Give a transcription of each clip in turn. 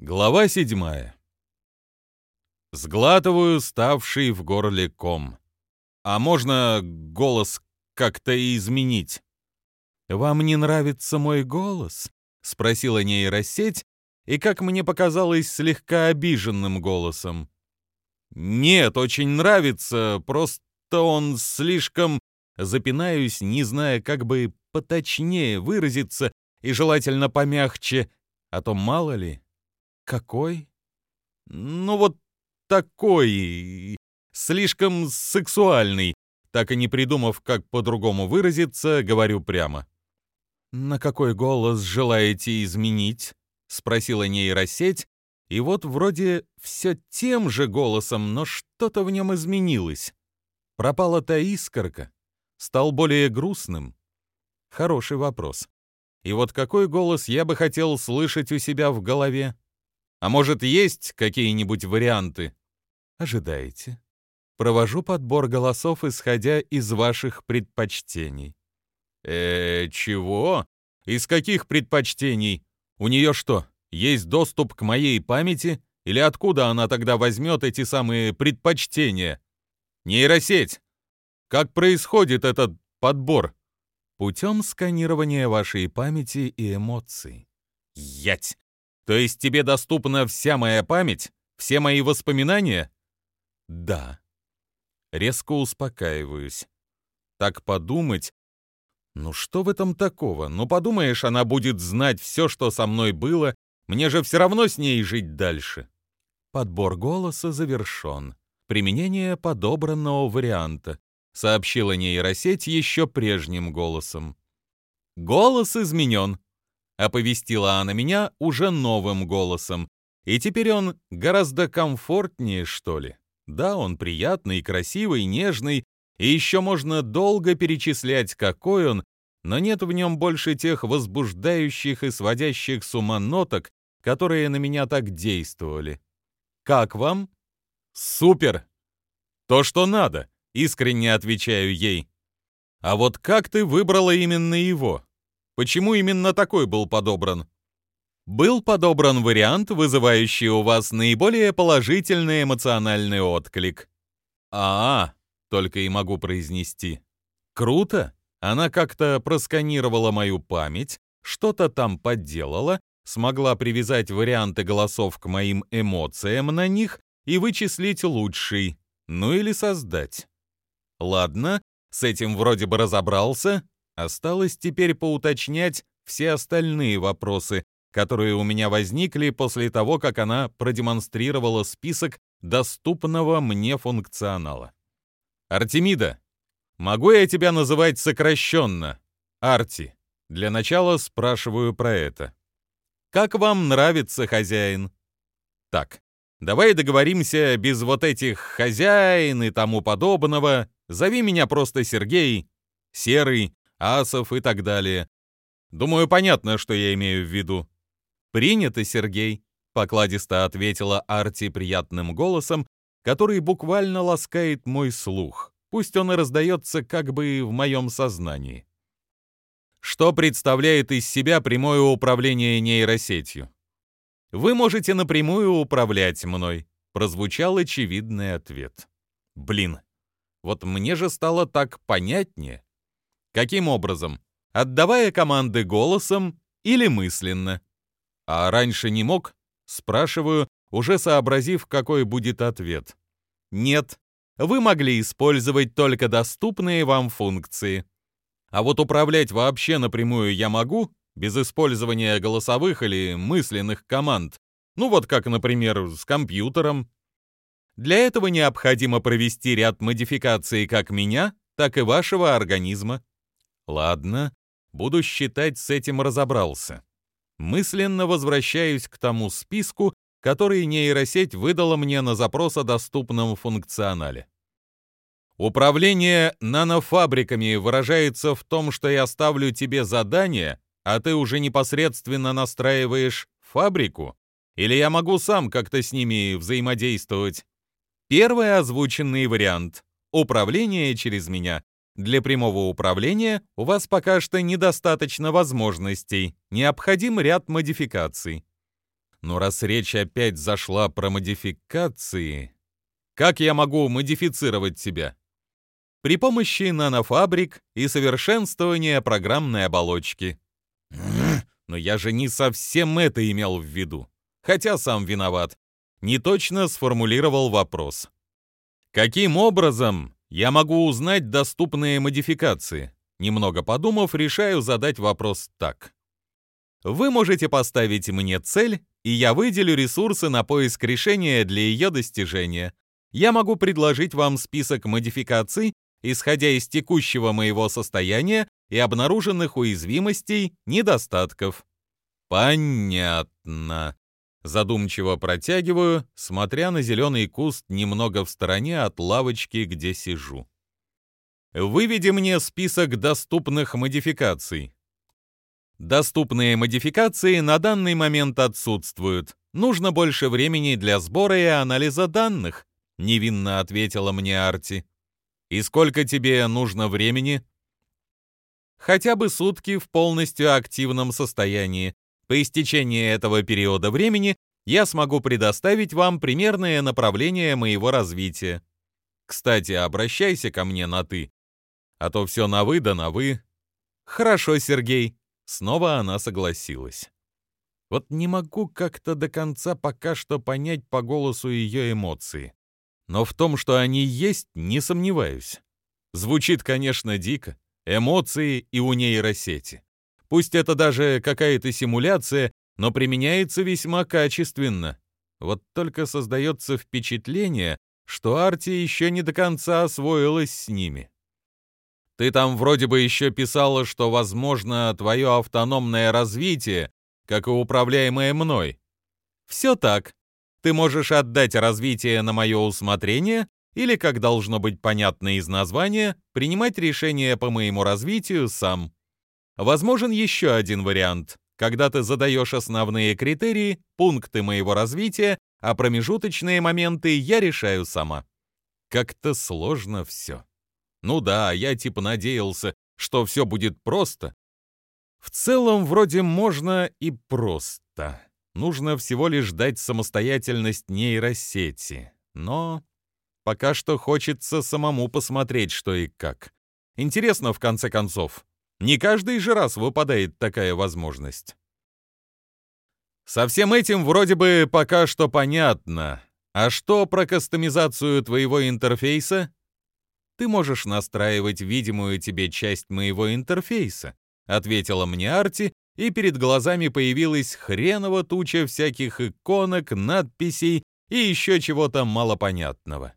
Глава седьмая. Сглатываю ставший в горле ком. А можно голос как-то изменить? «Вам не нравится мой голос?» — спросила нейросеть, и, как мне показалось, слегка обиженным голосом. «Нет, очень нравится, просто он слишком...» Запинаюсь, не зная, как бы поточнее выразиться и желательно помягче, а то мало ли. «Какой?» «Ну вот такой, слишком сексуальный», так и не придумав, как по-другому выразиться, говорю прямо. «На какой голос желаете изменить?» — спросила нейросеть, и вот вроде все тем же голосом, но что-то в нем изменилось. Пропала та искорка, стал более грустным. Хороший вопрос. И вот какой голос я бы хотел слышать у себя в голове? А может, есть какие-нибудь варианты? Ожидаете. Провожу подбор голосов, исходя из ваших предпочтений. Э, чего? Из каких предпочтений? У нее что, есть доступ к моей памяти? Или откуда она тогда возьмет эти самые предпочтения? Нейросеть! Как происходит этот подбор? Путем сканирования вашей памяти и эмоций. Ять! То есть тебе доступна вся моя память? Все мои воспоминания? Да. Резко успокаиваюсь. Так подумать, ну что в этом такого? Ну подумаешь, она будет знать все, что со мной было. Мне же все равно с ней жить дальше. Подбор голоса завершен. Применение подобранного варианта, сообщила нейросеть еще прежним голосом. Голос изменен, оповестила она меня уже новым голосом. И теперь он гораздо комфортнее, что ли. Да, он приятный, красивый, нежный, и еще можно долго перечислять, какой он, но нет в нем больше тех возбуждающих и сводящих с ума ноток, которые на меня так действовали. «Как вам?» «Супер! То, что надо!» — искренне отвечаю ей. «А вот как ты выбрала именно его? Почему именно такой был подобран?» Был подобран вариант, вызывающий у вас наиболее положительный эмоциональный отклик. «А, -а только и могу произнести. Круто! Она как-то просканировала мою память, что-то там подделала, смогла привязать варианты голосов к моим эмоциям на них и вычислить лучший, ну или создать. Ладно, с этим вроде бы разобрался, осталось теперь поуточнять все остальные вопросы, которые у меня возникли после того, как она продемонстрировала список доступного мне функционала. Артемида, могу я тебя называть сокращенно? Арти. Для начала спрашиваю про это. Как вам нравится хозяин? Так, давай договоримся без вот этих хозяин и тому подобного. Зови меня просто Сергей, Серый, Асов и так далее. Думаю, понятно, что я имею в виду. Принято, Сергей, покладисто ответила Арти приятным голосом, который буквально ласкает мой слух, пусть он и раздается как бы в моем сознании. Что представляет из себя прямое управление нейросетью? Вы можете напрямую управлять мной, прозвучал очевидный ответ. Блин, вот мне же стало так понятнее. Каким образом? Отдавая команды голосом или мысленно? А раньше не мог? Спрашиваю, уже сообразив, какой будет ответ. Нет, вы могли использовать только доступные вам функции. А вот управлять вообще напрямую я могу, без использования голосовых или мысленных команд. Ну вот как, например, с компьютером. Для этого необходимо провести ряд модификаций как меня, так и вашего организма. Ладно, буду считать, с этим разобрался. Мысленно возвращаюсь к тому списку, который нейросеть выдала мне на запрос о доступном функционале. Управление нанофабриками выражается в том, что я ставлю тебе задание, а ты уже непосредственно настраиваешь фабрику? Или я могу сам как-то с ними взаимодействовать? Первый озвученный вариант — управление через меня. Для прямого управления у вас пока что недостаточно возможностей, необходим ряд модификаций. Но раз речь опять зашла про модификации... Как я могу модифицировать себя? При помощи нанофабрик и совершенствования программной оболочки. Но я же не совсем это имел в виду. Хотя сам виноват. Неточно сформулировал вопрос. Каким образом я могу узнать доступные модификации? Немного подумав, решаю задать вопрос так. Вы можете поставить мне цель, и я выделю ресурсы на поиск решения для ее достижения. Я могу предложить вам список модификаций, исходя из текущего моего состояния и обнаруженных уязвимостей, недостатков. Понятно. Задумчиво протягиваю, смотря на зеленый куст немного в стороне от лавочки, где сижу. Выведи мне список доступных модификаций. Доступные модификации на данный момент отсутствуют. Нужно больше времени для сбора и анализа данных, невинно ответила мне Арти. И сколько тебе нужно времени? Хотя бы сутки в полностью активном состоянии. По истечении этого периода времени я смогу предоставить вам примерное направление моего развития. Кстати, обращайся ко мне на «ты», а то все на «вы» да на «вы». Хорошо, Сергей. Снова она согласилась. Вот не могу как-то до конца пока что понять по голосу ее эмоции. Но в том, что они есть, не сомневаюсь. Звучит, конечно, дико. Эмоции и у нейросети. Пусть это даже какая-то симуляция, но применяется весьма качественно. Вот только создается впечатление, что Арти еще не до конца освоилась с ними. Ты там вроде бы еще писала, что возможно твое автономное развитие, как и управляемое мной. Все так. Ты можешь отдать развитие на мое усмотрение или, как должно быть понятно из названия, принимать решения по моему развитию сам. Возможен еще один вариант, когда ты задаешь основные критерии, пункты моего развития, а промежуточные моменты я решаю сама. Как-то сложно все. Ну да, я типа надеялся, что все будет просто. В целом, вроде можно и просто. Нужно всего лишь дать самостоятельность нейросети. Но пока что хочется самому посмотреть, что и как. Интересно, в конце концов. Не каждый же раз выпадает такая возможность. Со всем этим вроде бы пока что понятно. А что про кастомизацию твоего интерфейса? ты можешь настраивать видимую тебе часть моего интерфейса», ответила мне Арти, и перед глазами появилась хреново туча всяких иконок, надписей и еще чего-то малопонятного.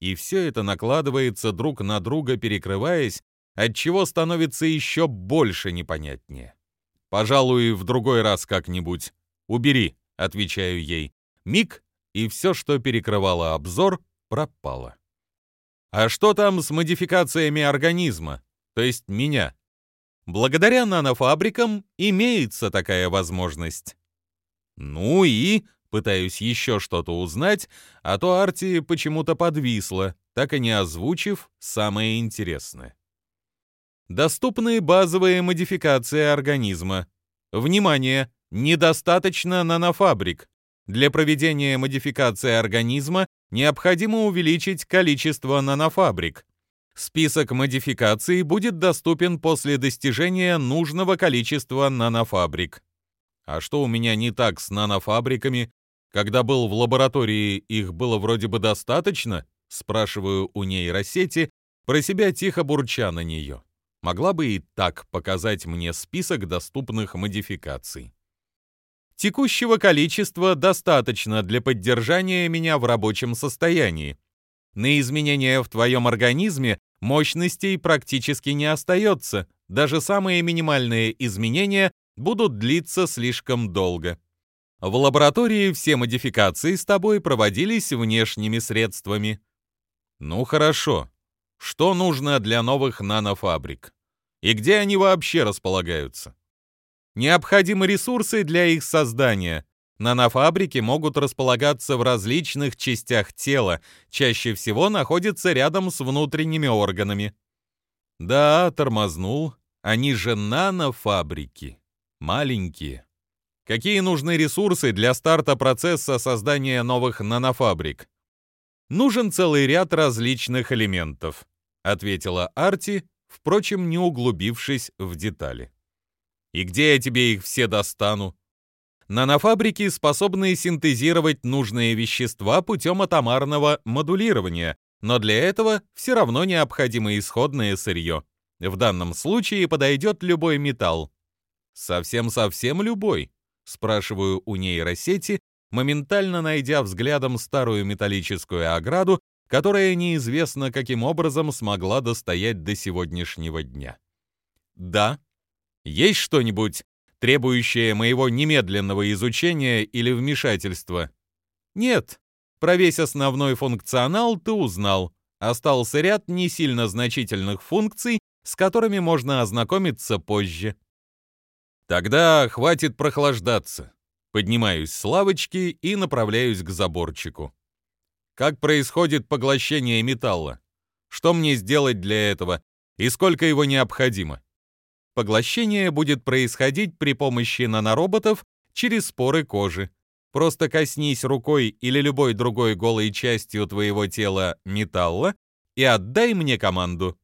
И все это накладывается друг на друга, перекрываясь, отчего становится еще больше непонятнее. «Пожалуй, в другой раз как-нибудь. Убери», — отвечаю ей. Миг, и все, что перекрывало обзор, пропало. А что там с модификациями организма, то есть меня? Благодаря нанофабрикам имеется такая возможность. Ну и пытаюсь еще что-то узнать, а то Арти почему-то подвисла, так и не озвучив самое интересное. Доступны базовые модификации организма. Внимание! Недостаточно нанофабрик. Для проведения модификации организма необходимо увеличить количество нанофабрик. Список модификаций будет доступен после достижения нужного количества нанофабрик. А что у меня не так с нанофабриками? Когда был в лаборатории, их было вроде бы достаточно? Спрашиваю у нейросети, про себя тихо бурча на нее. Могла бы и так показать мне список доступных модификаций. Текущего количества достаточно для поддержания меня в рабочем состоянии. На изменения в твоем организме мощностей практически не остается, даже самые минимальные изменения будут длиться слишком долго. В лаборатории все модификации с тобой проводились внешними средствами. Ну хорошо. Что нужно для новых нанофабрик? И где они вообще располагаются? Необходимы ресурсы для их создания. Нанофабрики могут располагаться в различных частях тела, чаще всего находятся рядом с внутренними органами. Да, тормознул. Они же нанофабрики. Маленькие. Какие нужны ресурсы для старта процесса создания новых нанофабрик? Нужен целый ряд различных элементов, ответила Арти, впрочем, не углубившись в детали. И где я тебе их все достану? Нанофабрики способны синтезировать нужные вещества путем атомарного модулирования, но для этого все равно необходимо исходное сырье. В данном случае подойдет любой металл. Совсем-совсем любой, спрашиваю у нейросети, моментально найдя взглядом старую металлическую ограду, которая неизвестно каким образом смогла достоять до сегодняшнего дня. Да. Есть что-нибудь, требующее моего немедленного изучения или вмешательства? Нет. Про весь основной функционал ты узнал. Остался ряд не сильно значительных функций, с которыми можно ознакомиться позже. Тогда хватит прохлаждаться. Поднимаюсь с лавочки и направляюсь к заборчику. Как происходит поглощение металла? Что мне сделать для этого и сколько его необходимо? Поглощение будет происходить при помощи нанороботов через споры кожи. Просто коснись рукой или любой другой голой частью твоего тела металла и отдай мне команду.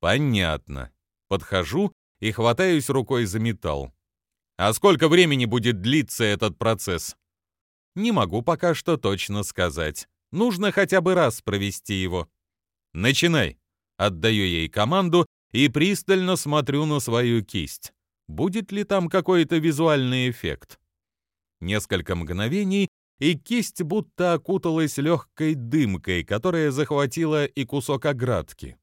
Понятно. Подхожу и хватаюсь рукой за металл. А сколько времени будет длиться этот процесс? Не могу пока что точно сказать. Нужно хотя бы раз провести его. Начинай. Отдаю ей команду и пристально смотрю на свою кисть. Будет ли там какой-то визуальный эффект? Несколько мгновений, и кисть будто окуталась легкой дымкой, которая захватила и кусок оградки.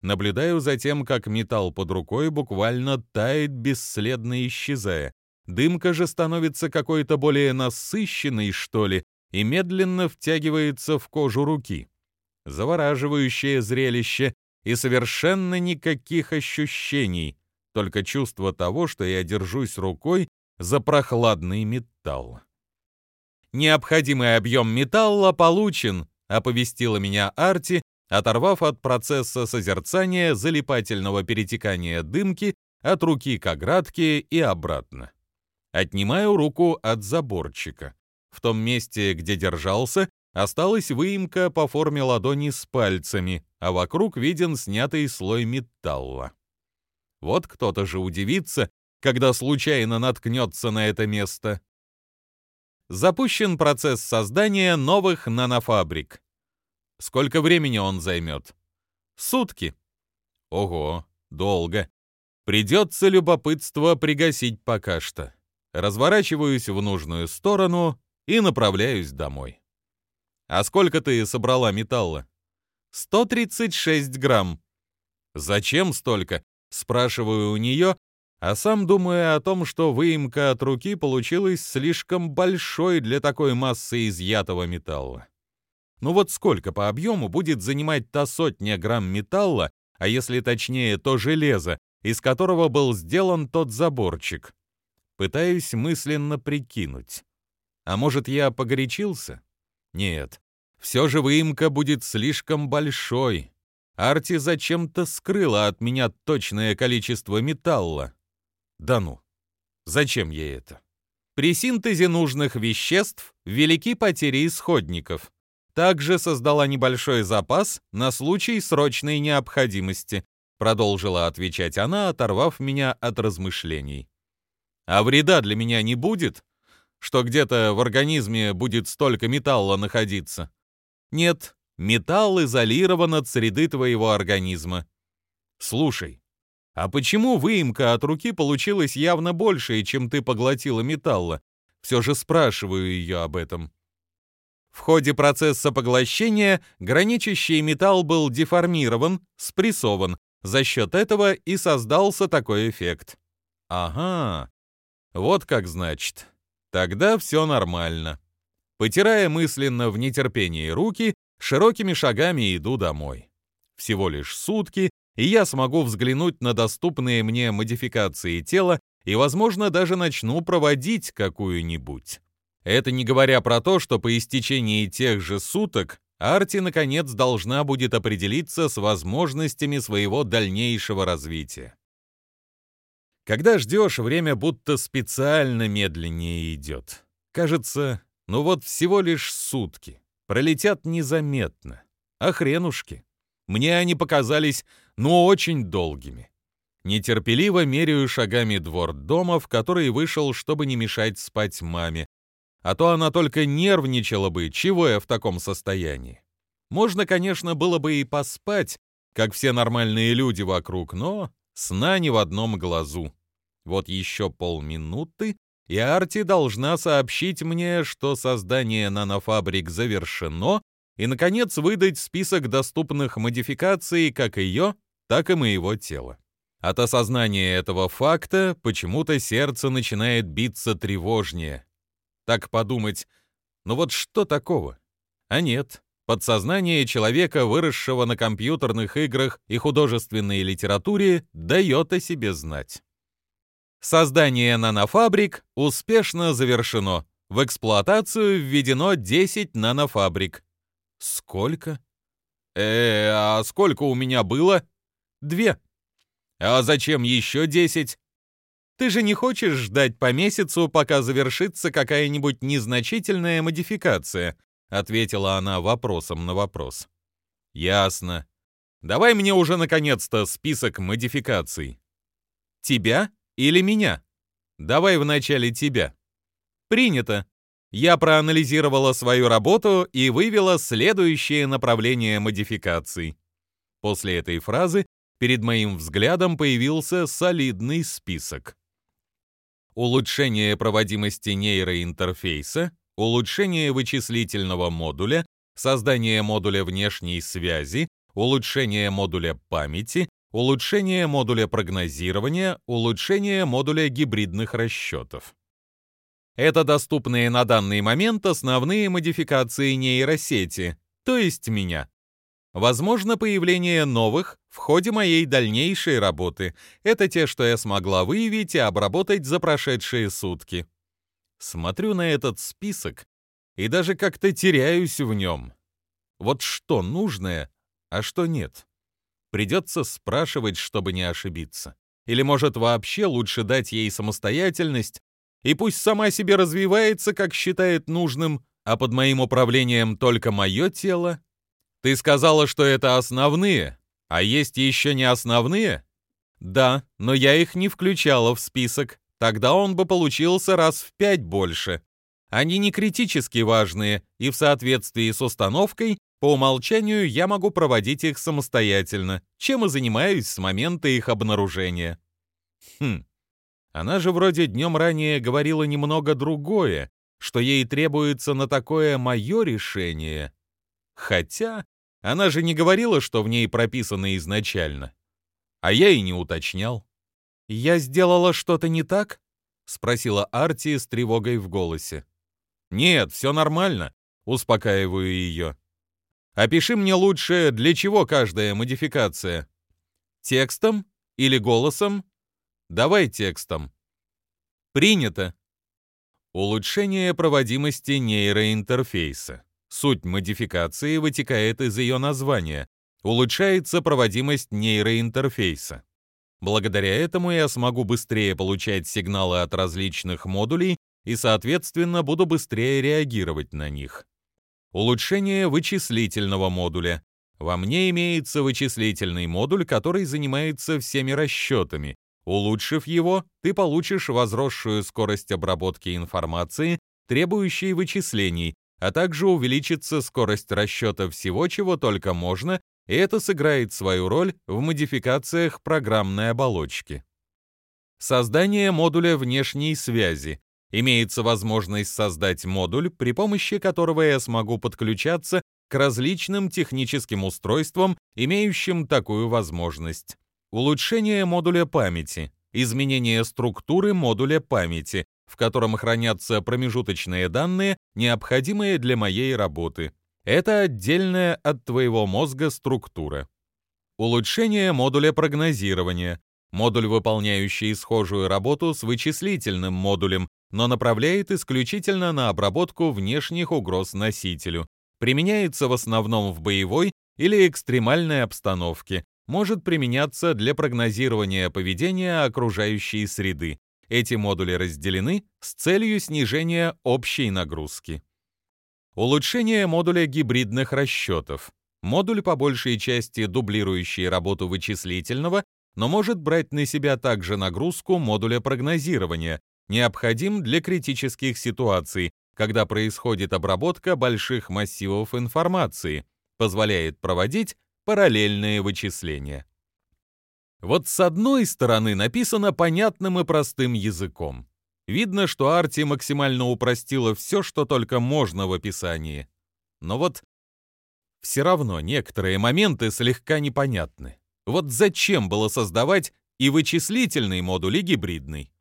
Наблюдаю за тем, как металл под рукой буквально тает, бесследно исчезая. Дымка же становится какой-то более насыщенной, что ли, и медленно втягивается в кожу руки. Завораживающее зрелище и совершенно никаких ощущений, только чувство того, что я держусь рукой за прохладный металл. «Необходимый объем металла получен», — оповестила меня Арти, оторвав от процесса созерцания залипательного перетекания дымки от руки к оградке и обратно. Отнимаю руку от заборчика. В том месте, где держался, осталась выемка по форме ладони с пальцами, а вокруг виден снятый слой металла. Вот кто-то же удивится, когда случайно наткнется на это место. Запущен процесс создания новых нанофабрик. Сколько времени он займет? Сутки. Ого, долго. Придется любопытство пригасить пока что. Разворачиваюсь в нужную сторону и направляюсь домой. А сколько ты собрала металла? 136 грамм. Зачем столько? Спрашиваю у нее, а сам думаю о том, что выемка от руки получилась слишком большой для такой массы изъятого металла. Ну вот сколько по объему будет занимать та сотня грамм металла, а если точнее, то железо, из которого был сделан тот заборчик? Пытаюсь мысленно прикинуть. А может, я погорячился? Нет, все же выемка будет слишком большой. Арти зачем-то скрыла от меня точное количество металла. Да ну, зачем ей это? При синтезе нужных веществ велики потери исходников. Также создала небольшой запас на случай срочной необходимости, продолжила отвечать она, оторвав меня от размышлений. А вреда для меня не будет, что где-то в организме будет столько металла находиться. Нет, металл изолирован от среды твоего организма. Слушай, а почему выемка от руки получилась явно большей, чем ты поглотила металла? Все же спрашиваю ее об этом. В ходе процесса поглощения граничащий металл был деформирован, спрессован. За счет этого и создался такой эффект. Ага, вот как значит. Тогда все нормально. Потирая мысленно в нетерпении руки, широкими шагами иду домой. Всего лишь сутки, и я смогу взглянуть на доступные мне модификации тела и, возможно, даже начну проводить какую-нибудь. Это не говоря про то, что по истечении тех же суток Арти наконец должна будет определиться с возможностями своего дальнейшего развития. Когда ждешь, время будто специально медленнее идет. Кажется, ну вот всего лишь сутки. Пролетят незаметно. А хренушки. Мне они показались, ну, очень долгими. Нетерпеливо меряю шагами двор дома, в который вышел, чтобы не мешать спать маме. А то она только нервничала бы, чего я в таком состоянии. Можно, конечно, было бы и поспать, как все нормальные люди вокруг, но сна ни в одном глазу. Вот еще полминуты, и Арти должна сообщить мне, что создание нанофабрик завершено, и, наконец, выдать список доступных модификаций как ее, так и моего тела. От осознания этого факта почему-то сердце начинает биться тревожнее. Так подумать, ну вот что такого? А нет, подсознание человека, выросшего на компьютерных играх и художественной литературе, дает о себе знать. Создание нанофабрик успешно завершено. В эксплуатацию введено 10 нанофабрик. Сколько? Э, а сколько у меня было? Две. А зачем еще 10? Ты же не хочешь ждать по месяцу, пока завершится какая-нибудь незначительная модификация, ответила она вопросом на вопрос. Ясно. Давай мне уже наконец-то список модификаций. Тебя? Или меня? Давай вначале тебя. Принято. Я проанализировала свою работу и вывела следующее направление модификаций. После этой фразы перед моим взглядом появился солидный список. Улучшение проводимости нейроинтерфейса, улучшение вычислительного модуля, создание модуля внешней связи, улучшение модуля памяти, улучшение модуля прогнозирования, улучшение модуля гибридных расчетов. Это доступные на данный момент основные модификации нейросети, то есть меня. Возможно появление новых в ходе моей дальнейшей работы. Это те, что я смогла выявить и обработать за прошедшие сутки. Смотрю на этот список и даже как-то теряюсь в нем. Вот что нужное, а что нет. Придется спрашивать, чтобы не ошибиться. Или, может, вообще лучше дать ей самостоятельность, и пусть сама себе развивается, как считает нужным, а под моим управлением только мое тело? Ты сказала, что это основные, а есть еще не основные? Да, но я их не включала в список. Тогда он бы получился раз в пять больше. Они не критически важные, и в соответствии с установкой по умолчанию я могу проводить их самостоятельно, чем и занимаюсь с момента их обнаружения. Хм, она же вроде днем ранее говорила немного другое, что ей требуется на такое мое решение. Хотя она же не говорила, что в ней прописано изначально. А я и не уточнял. «Я сделала что-то не так?» — спросила Арти с тревогой в голосе. «Нет, все нормально», — успокаиваю ее. Опиши мне лучше, для чего каждая модификация. Текстом или голосом? Давай текстом. Принято. Улучшение проводимости нейроинтерфейса. Суть модификации вытекает из ее названия. Улучшается проводимость нейроинтерфейса. Благодаря этому я смогу быстрее получать сигналы от различных модулей и, соответственно, буду быстрее реагировать на них. Улучшение вычислительного модуля. Во мне имеется вычислительный модуль, который занимается всеми расчетами. Улучшив его, ты получишь возросшую скорость обработки информации, требующей вычислений, а также увеличится скорость расчета всего, чего только можно, и это сыграет свою роль в модификациях программной оболочки. Создание модуля внешней связи имеется возможность создать модуль, при помощи которого я смогу подключаться к различным техническим устройствам, имеющим такую возможность. Улучшение модуля памяти, изменение структуры модуля памяти, в котором хранятся промежуточные данные, необходимые для моей работы. Это отдельная от твоего мозга структура. Улучшение модуля прогнозирования, модуль, выполняющий схожую работу с вычислительным модулем, но направляет исключительно на обработку внешних угроз носителю. Применяется в основном в боевой или экстремальной обстановке, может применяться для прогнозирования поведения окружающей среды. Эти модули разделены с целью снижения общей нагрузки. Улучшение модуля гибридных расчетов. Модуль по большей части дублирующий работу вычислительного, но может брать на себя также нагрузку модуля прогнозирования, необходим для критических ситуаций, когда происходит обработка больших массивов информации, позволяет проводить параллельные вычисления. Вот с одной стороны написано понятным и простым языком. Видно, что Арти максимально упростила все, что только можно в описании. Но вот все равно некоторые моменты слегка непонятны. Вот зачем было создавать и вычислительный модуль, и гибридный?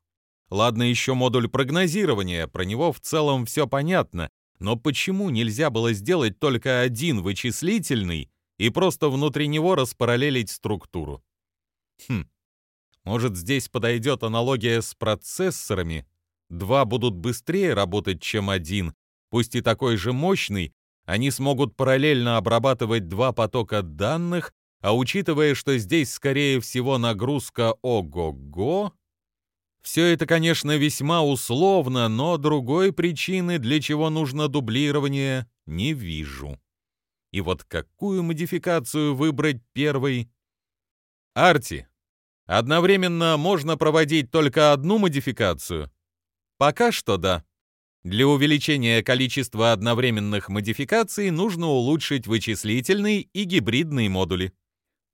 Ладно, еще модуль прогнозирования, про него в целом все понятно, но почему нельзя было сделать только один вычислительный и просто внутри него распараллелить структуру? Хм, может здесь подойдет аналогия с процессорами? Два будут быстрее работать, чем один, пусть и такой же мощный, они смогут параллельно обрабатывать два потока данных, а учитывая, что здесь, скорее всего, нагрузка ого-го, все это, конечно, весьма условно, но другой причины, для чего нужно дублирование, не вижу. И вот какую модификацию выбрать первой? Арти. Одновременно можно проводить только одну модификацию? Пока что да. Для увеличения количества одновременных модификаций нужно улучшить вычислительный и гибридный модули.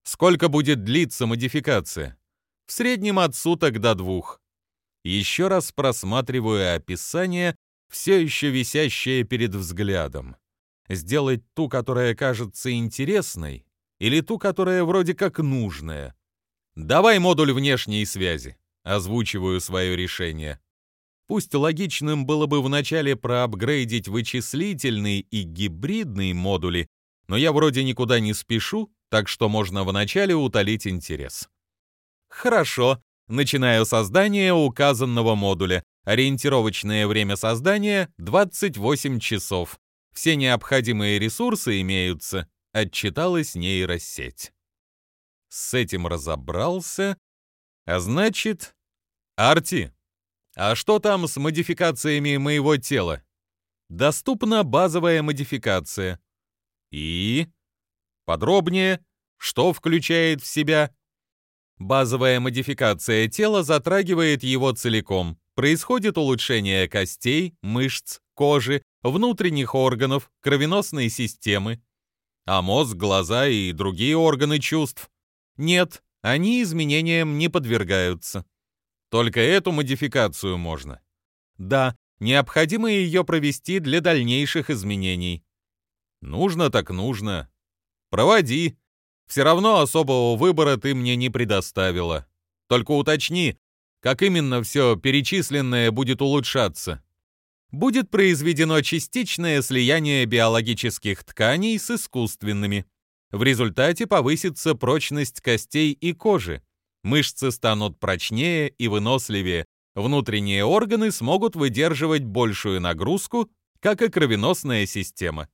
Сколько будет длиться модификация? В среднем от суток до двух. Еще раз просматриваю описание, все еще висящее перед взглядом. Сделать ту, которая кажется интересной, или ту, которая вроде как нужная. Давай модуль внешней связи. Озвучиваю свое решение. Пусть логичным было бы вначале проапгрейдить вычислительный и гибридный модули, но я вроде никуда не спешу, так что можно вначале утолить интерес. Хорошо, Начинаю создание указанного модуля. Ориентировочное время создания — 28 часов. Все необходимые ресурсы имеются, отчиталась нейросеть. С этим разобрался. А значит... Арти, а что там с модификациями моего тела? Доступна базовая модификация. И... Подробнее, что включает в себя Базовая модификация тела затрагивает его целиком. Происходит улучшение костей, мышц, кожи, внутренних органов, кровеносной системы. А мозг, глаза и другие органы чувств? Нет, они изменениям не подвергаются. Только эту модификацию можно. Да, необходимо ее провести для дальнейших изменений. Нужно так нужно. Проводи, все равно особого выбора ты мне не предоставила. Только уточни, как именно все перечисленное будет улучшаться. Будет произведено частичное слияние биологических тканей с искусственными. В результате повысится прочность костей и кожи. Мышцы станут прочнее и выносливее. Внутренние органы смогут выдерживать большую нагрузку, как и кровеносная система.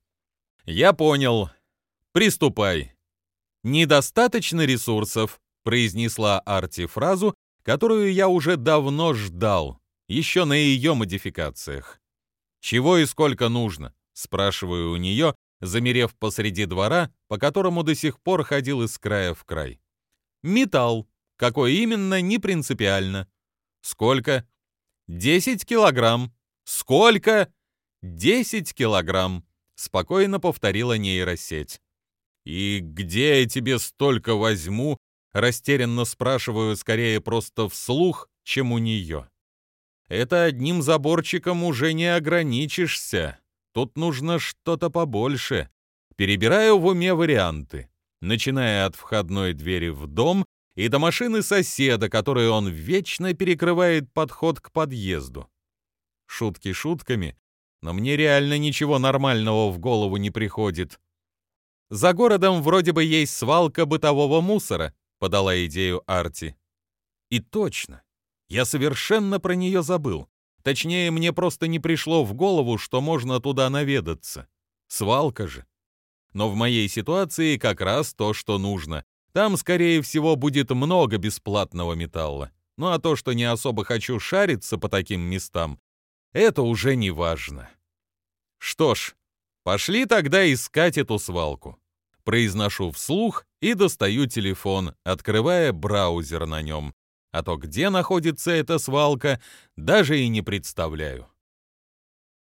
Я понял. Приступай. «Недостаточно ресурсов», — произнесла Арти фразу, которую я уже давно ждал, еще на ее модификациях. «Чего и сколько нужно?» — спрашиваю у нее, замерев посреди двора, по которому до сих пор ходил из края в край. «Металл. Какой именно, не принципиально». «Сколько?» «Десять килограмм». «Сколько?» «Десять килограмм», — спокойно повторила нейросеть. «И где я тебе столько возьму?» Растерянно спрашиваю скорее просто вслух, чем у нее. «Это одним заборчиком уже не ограничишься. Тут нужно что-то побольше». Перебираю в уме варианты, начиная от входной двери в дом и до машины соседа, которой он вечно перекрывает подход к подъезду. Шутки шутками, но мне реально ничего нормального в голову не приходит. За городом вроде бы есть свалка бытового мусора, подала идею Арти. И точно. Я совершенно про нее забыл. Точнее, мне просто не пришло в голову, что можно туда наведаться. Свалка же. Но в моей ситуации как раз то, что нужно. Там, скорее всего, будет много бесплатного металла. Ну а то, что не особо хочу шариться по таким местам, это уже не важно. Что ж, пошли тогда искать эту свалку. Произношу вслух и достаю телефон, открывая браузер на нем. А то где находится эта свалка, даже и не представляю.